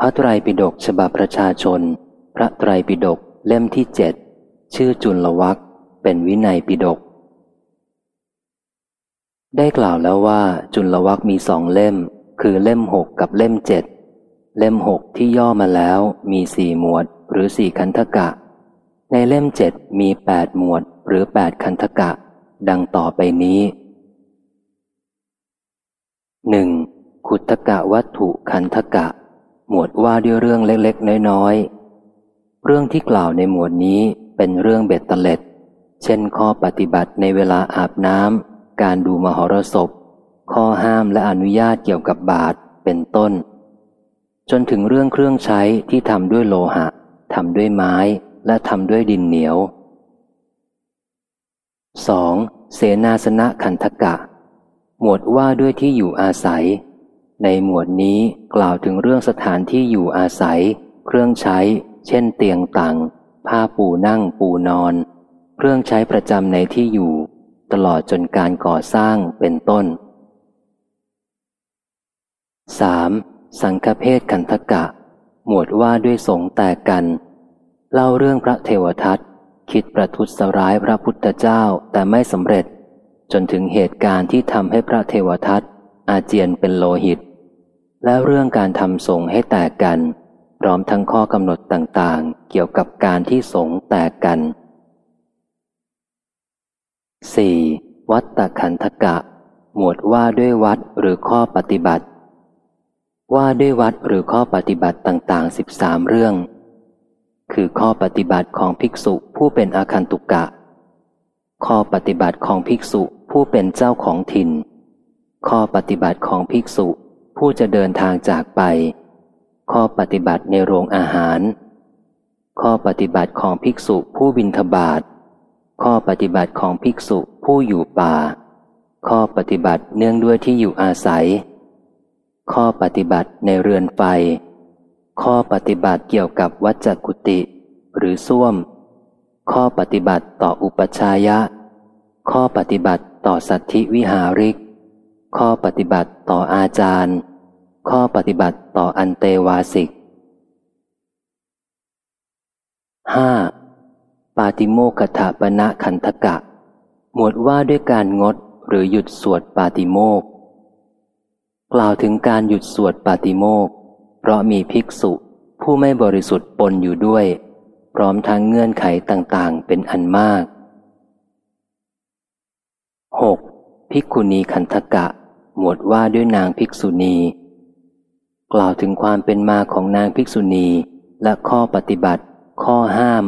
พระไตรปิฎกฉบับประชาชน พระไตรปิฎกเล่มที่เจ็ดชื่อจุลวักเป็นวินัยปิฎกได้กล่าวแล้วว่าจุลวักมีสองเล่ม คือเล่มหกกับเล่มเจ็ดเล่มหกที่ย่อมาแล้วมีสี่หมวดหรือสี่คันธกะ ในเล่มเจ็ดมีแปดหมวดหรือแปดคันธกะ ดังต่อไปนี้หนึ่งขุทกะวัตถุคันธกะ หมวดว่าด้วยเรื่องเล็กๆ น้อยๆ เรื่องที่กล่าวในหมวดนี้เป็นเรื่องเบ็ดเตล็ด เช่นข้อปฏิบัติในเวลาอาบน้ำ การดูมหรสพ ข้อห้ามและอนุญาตเกี่ยวกับบาทเป็นต้น จนถึงเรื่องเครื่องใช้ที่ทำด้วยโลหะทำด้วยไม้และทำด้วยดินเหนียว 2. เสนาสนะคันธกะ หมวดว่าด้วยที่อยู่อาศัย ในหมวดนี้กล่าวถึงเรื่องสถานที่อยู่อาศัย เครื่องใช้ เช่น เตียงตังผ้าปูนั่งปูนอน เครื่องใช้ประจำในที่อยู่ ตลอดจนการก่อสร้างเป็นต้น 3. สังฆเพศคันธกะ หมวดว่าด้วยสงแตกกัน เล่าเรื่องพระเทวทัตคิดประทุษร้ายพระพุทธเจ้าแต่ไม่สำเร็จ จนถึงเหตุการณ์ที่ทำให้พระเทวทัตอาเจียนเป็นโลหิต และเรื่องการทำสงให้แตกกัน พร้อมทั้งข้อกำหนดต่างๆ เกี่ยวกับการที่สงแตกกัน 4. วัตตคันธกะ หมวดว่าด้วยวัดหรือข้อปฏิบัติ ว่าด้วยวัดหรือข้อปฏิบัติต่าง ๆ 13 เรื่อง คือข้อปฏิบัติของภิกษุผู้เป็นอาคันตุกะ ข้อปฏิบัติของภิกษุผู้เป็นเจ้าของถิ่น ข้อปฏิบัติของภิกษุ ผู้จะเดินทางจากไป ข้อปฏิบัติในโรงอาหาร ข้อปฏิบัติของภิกษุผู้บินทบาท ข้อปฏิบัติของภิกษุผู้อยู่ป่า ข้อปฏิบัติเนื่องด้วยที่อยู่อาศัย ข้อปฏิบัติในเรือนไฟ ข้อปฏิบัติเกี่ยวกับวัจจกุติ หรือส้วม ข้อปฏิบัติต่ออุปชายะ ข้อปฏิบัติต่อสัตธิวิหาริก ข้อปฏิบัติต่ออาจารย์ ข้อปฏิบัติต่ออันเตวาสิก 5. ปาติโมกถาปณะคันธกะ หมวดว่าด้วยการงดหรือหยุดสวดปาติโมกกล่าวถึงการหยุดสวดปาติโมกเพราะมีภิกษุผู้ไม่บริสุทธิ์ปนอยู่ด้วย พร้อมทั้งเงื่อนไขต่างๆ เป็นอันมาก 6. ภิกขุณีคันธกะ หมวดว่าด้วยนางภิกษุณี กล่าวถึงความเป็นมาของนางภิกษุณี และข้อปฏิบัติ ข้อห้าม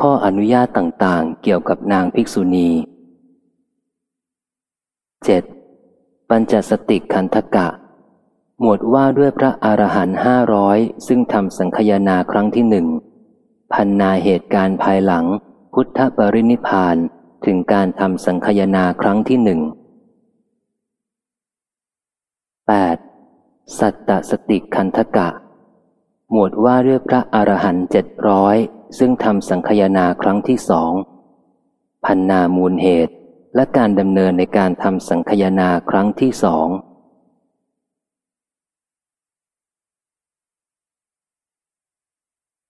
ข้ออนุญาตต่างๆ เกี่ยวกับนางภิกษุณี 7. ปัญจสติคันธกะ หมวดว่าด้วยพระอรหันต์ห้าร้อยซึ่งทำสังคยนาครั้งที่หนึ่งพันนาเหตุการณ์ภายหลัง พุทธปรินิพานถึงการทำสังคยนาครั้งที่หนึ่ง 8. สัตตสติคันธกะ หมวดว่าด้วยพระอรหันต์เจ็ดร้อยซึ่งทำสังคยนาครั้งที่สองพันนามูลเหตุ และการดำเนินในการทำสังคยนาครั้งที่สอง